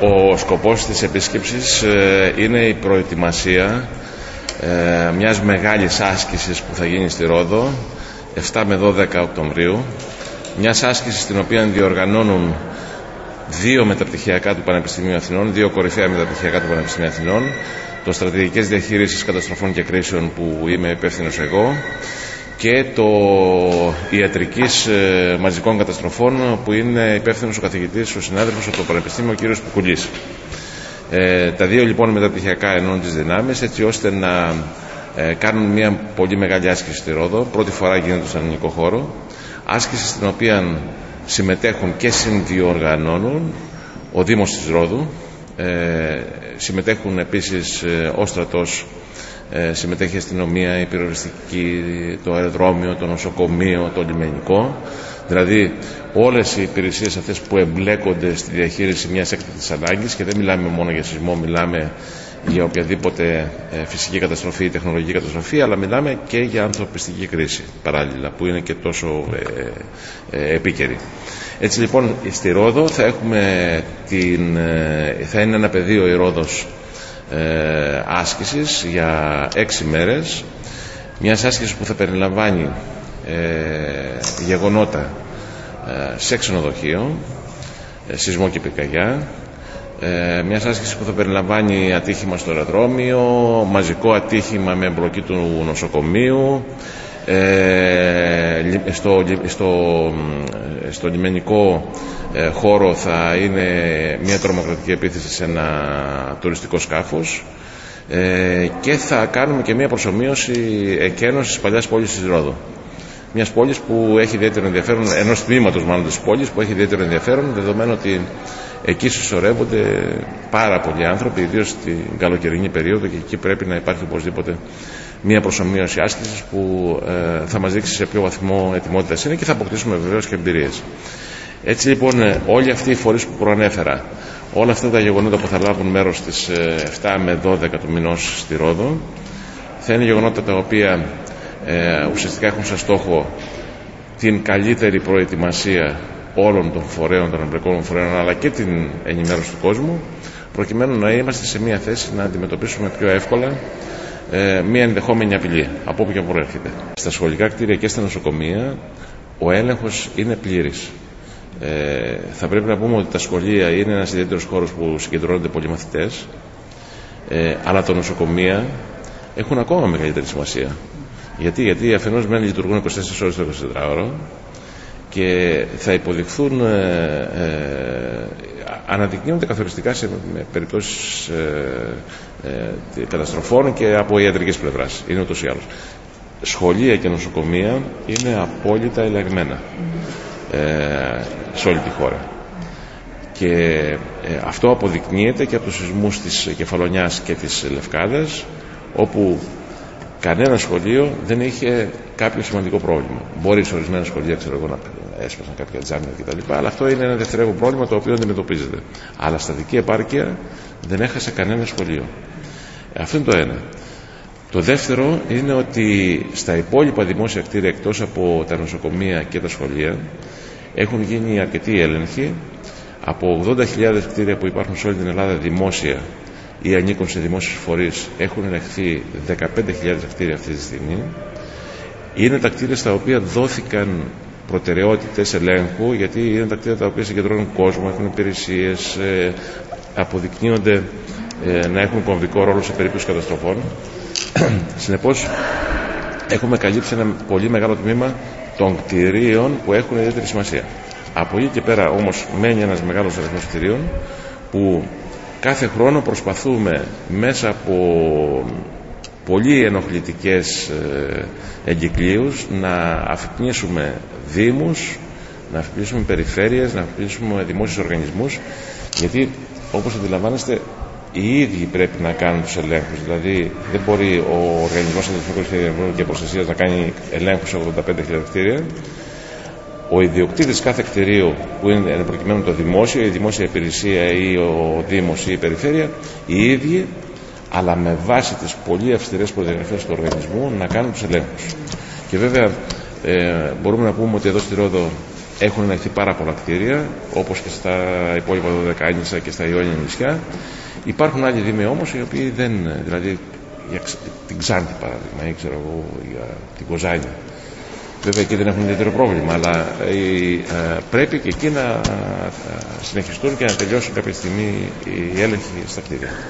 Ο σκοπός της επίσκεψης ε, είναι η προετοιμασία ε, μιας μεγάλης άσκησης που θα γίνει στη Ρόδο 7 με 12 Οκτωβρίου. Μιας άσκησης στην οποία διοργανώνουν δύο μεταπτυχιακά του Πανεπιστημίου Αθηνών, δύο κορυφαία μεταπτυχιακά του Πανεπιστημίου Αθηνών, το στρατηγικές διαχείρισης καταστροφών και κρίσεων που είμαι υπεύθυνος εγώ και το ιατρικής ε, μαζικών καταστροφών που είναι υπεύθυνος ο καθηγητής, ο συνάδελφος από το Πανεπιστήμιο, ο κ. Πουκουλής. Ε, τα δύο λοιπόν μεταπτυχιακά ενώνουν τις δυνάμεις έτσι ώστε να ε, κάνουν μια πολύ μεγάλη άσκηση στη Ρόδο. Πρώτη φορά γίνεται στον ελληνικό χώρο. Άσκηση στην οποία συμμετέχουν και συνδιοργανώνουν ο Δήμος της Ρόδου. Ε, συμμετέχουν επίσης ε, ο στρατός ε, συμμετέχει η αστυνομία, η πυροσβεστική, το αεροδρόμιο, το νοσοκομείο, το λιμενικό. Δηλαδή όλες οι υπηρεσίες αυτές που εμπλέκονται στη διαχείριση μιας έκτακτης ανάγκης και δεν μιλάμε μόνο για σεισμό, μιλάμε για οποιαδήποτε ε, φυσική καταστροφή ή τεχνολογική καταστροφή, αλλά μιλάμε και για ανθρωπιστική κρίση παράλληλα, που είναι και τόσο ε, ε, επίκαιρη. Έτσι λοιπόν στη Ρόδο θα έχουμε την, ε, θα είναι ένα πεδίο η Ρόδος ε, άσκησης για έξι μέρες. Μιας άσκησης που θα περιλαμβάνει ε, γεγονότα ε, σε ξενοδοχείο ε, σεισμό και πυρκαγιά. Ε, μιας άσκησης που θα περιλαμβάνει ατύχημα στο αεροδρόμιο μαζικό ατύχημα με εμπλοκή του νοσοκομείου ε, στο, στο, στο λιμενικό ε, χώρο θα είναι μια τρομοκρατική επίθεση σε ένα τουριστικό σκάφος ε, και θα κάνουμε και μια προσωμείωση εκένωσης της παλιάς πόλης της Ρόδου. Μιας πόλης που έχει ιδιαίτερο ενδιαφέρον, ενός τμήματος μάλλον της πόλης που έχει ιδιαίτερο ενδιαφέρον, δεδομένου ότι εκεί συσσωρεύονται πάρα πολλοί άνθρωποι, ιδίως στην καλοκαιρινή περίοδο και εκεί πρέπει να υπάρχει οπωσδήποτε μια προσωμείωση άσκησης που ε, θα μας δείξει σε ποιο βαθμό ετοιμότητας είναι και θα αποκτήσουμε βεβαίως και εμπειρίες. Έτσι λοιπόν ε, όλοι αυτοί οι φορείς που προανέφερα, όλα αυτά τα γεγονότα που θα λάβουν μέρος στις 7 ε, με 12 του μηνός στη Ρόδο, θα είναι γεγονότα τα οποία ε, ουσιαστικά έχουν σε στόχο την καλύτερη προετοιμασία όλων των φορέων, των εμπλεκόμενων φορέων, αλλά και την ενημέρωση του κόσμου, προκειμένου να είμαστε σε μια θέση να αντιμετωπίσουμε πιο εύκολα ε, μια ενδεχόμενη απειλή, από όπου και προέρχεται. Στα σχολικά κτίρια και στα νοσοκομεία ο έλεγχος είναι πλήρης. Ε, θα πρέπει να πούμε ότι τα σχολεία είναι ένας ιδιαίτερος χώρος που συγκεντρώνονται πολλοί μαθητές ε, αλλά τα νοσοκομεία έχουν ακόμα μεγαλύτερη σημασία. Γιατί, γιατί αφενός μεν λειτουργούν 24 ώρες το 24ωρο και θα υποδειχθούν ε, ε, αναδεικνύονται καθοριστικά σε περιπτώσεις ε, ε, καταστροφών και από ιατρικής πλευράς. Είναι ούτως ή άλλως. Σχολεία και νοσοκομεία είναι απόλυτα ελεγμένα ε, σε όλη τη χώρα. Και ε, αυτό αποδεικνύεται και από τους σεισμούς της Κεφαλονιάς και της Λευκάδας όπου κανένα σχολείο δεν είχε κάποιο σημαντικό πρόβλημα. Μπορεί σε ορισμένα σχολεία ξέρω εγώ, να έσπασαν κάποια τζάμια κτλ. Αλλά αυτό είναι ένα δευτερεύον πρόβλημα το οποίο αντιμετωπίζεται. Αλλά στα δική επάρκεια δεν έχασε κανένα σχολείο. Αυτό είναι το ένα. Το δεύτερο είναι ότι στα υπόλοιπα δημόσια κτίρια εκτός από τα νοσοκομεία και τα σχολεία έχουν γίνει αρκετοί έλεγχοι από 80.000 κτίρια που υπάρχουν σε όλη την Ελλάδα δημόσια ή ανήκουν σε δημόσιους φορείς έχουν ελεγχθεί 15.000 κτίρια αυτή τη στιγμή είναι τα κτίρια στα οποία δόθηκαν προτεραιότητες ελέγχου γιατί είναι τα κτίρια τα οποία συγκεντρώνουν κόσμο, έχουν υπηρεσίες ε, αποδεικνύονται ε, να έχουν κομβικό ρόλο σε περίπτωση καταστροφών συνεπώς έχουμε καλύψει ένα πολύ μεγάλο τμήμα των κτηρίων που έχουν ιδιαίτερη σημασία. Από εκεί και πέρα όμως μένει ένας μεγάλος αριθμός κτηρίων που κάθε χρόνο προσπαθούμε μέσα από πολύ ενοχλητικές ε, εγκυκλίους να αφυπνίσουμε δήμους, να αφυπνίσουμε περιφέρειες, να αφυπνίσουμε δημόσιους οργανισμούς γιατί όπως αντιλαμβάνεστε οι ίδιοι πρέπει να κάνουν τους ελέγχους. Δηλαδή δεν μπορεί ο Οργανισμός Αντιστοιχικών και Προστασίας να κάνει ελέγχους σε 85.000 κτίρια. Ο ιδιοκτήτης κάθε κτηρίου που είναι προκειμένου το δημόσιο, η δημόσια υπηρεσία ή ο Δήμος ή η Περιφέρεια, οι ίδιοι αλλά με βάση τις πολύ αυστηρές προδιαγραφές του οργανισμού να κάνουν τους ελέγχους. Και βέβαια ε, μπορούμε να πούμε ότι εδώ στη Ρόδο έχουν ενεχθεί πάρα πολλά κτίρια, όπως και στα υπόλοιπα Δωδεκάνησα και στα Ιόνια νησιά. Υπάρχουν άλλοι δήμοι όμως οι οποίοι δεν, δηλαδή για την Ξάνθη παράδειγμα ή ξέρω εγώ για την Κοζάνη. Βέβαια εκεί δεν έχουν ιδιαίτερο πρόβλημα, αλλά ε, ε, πρέπει και εκεί να ε, συνεχιστούν και να τελειώσουν κάποια στιγμή οι έλεγχοι στα κτίρια.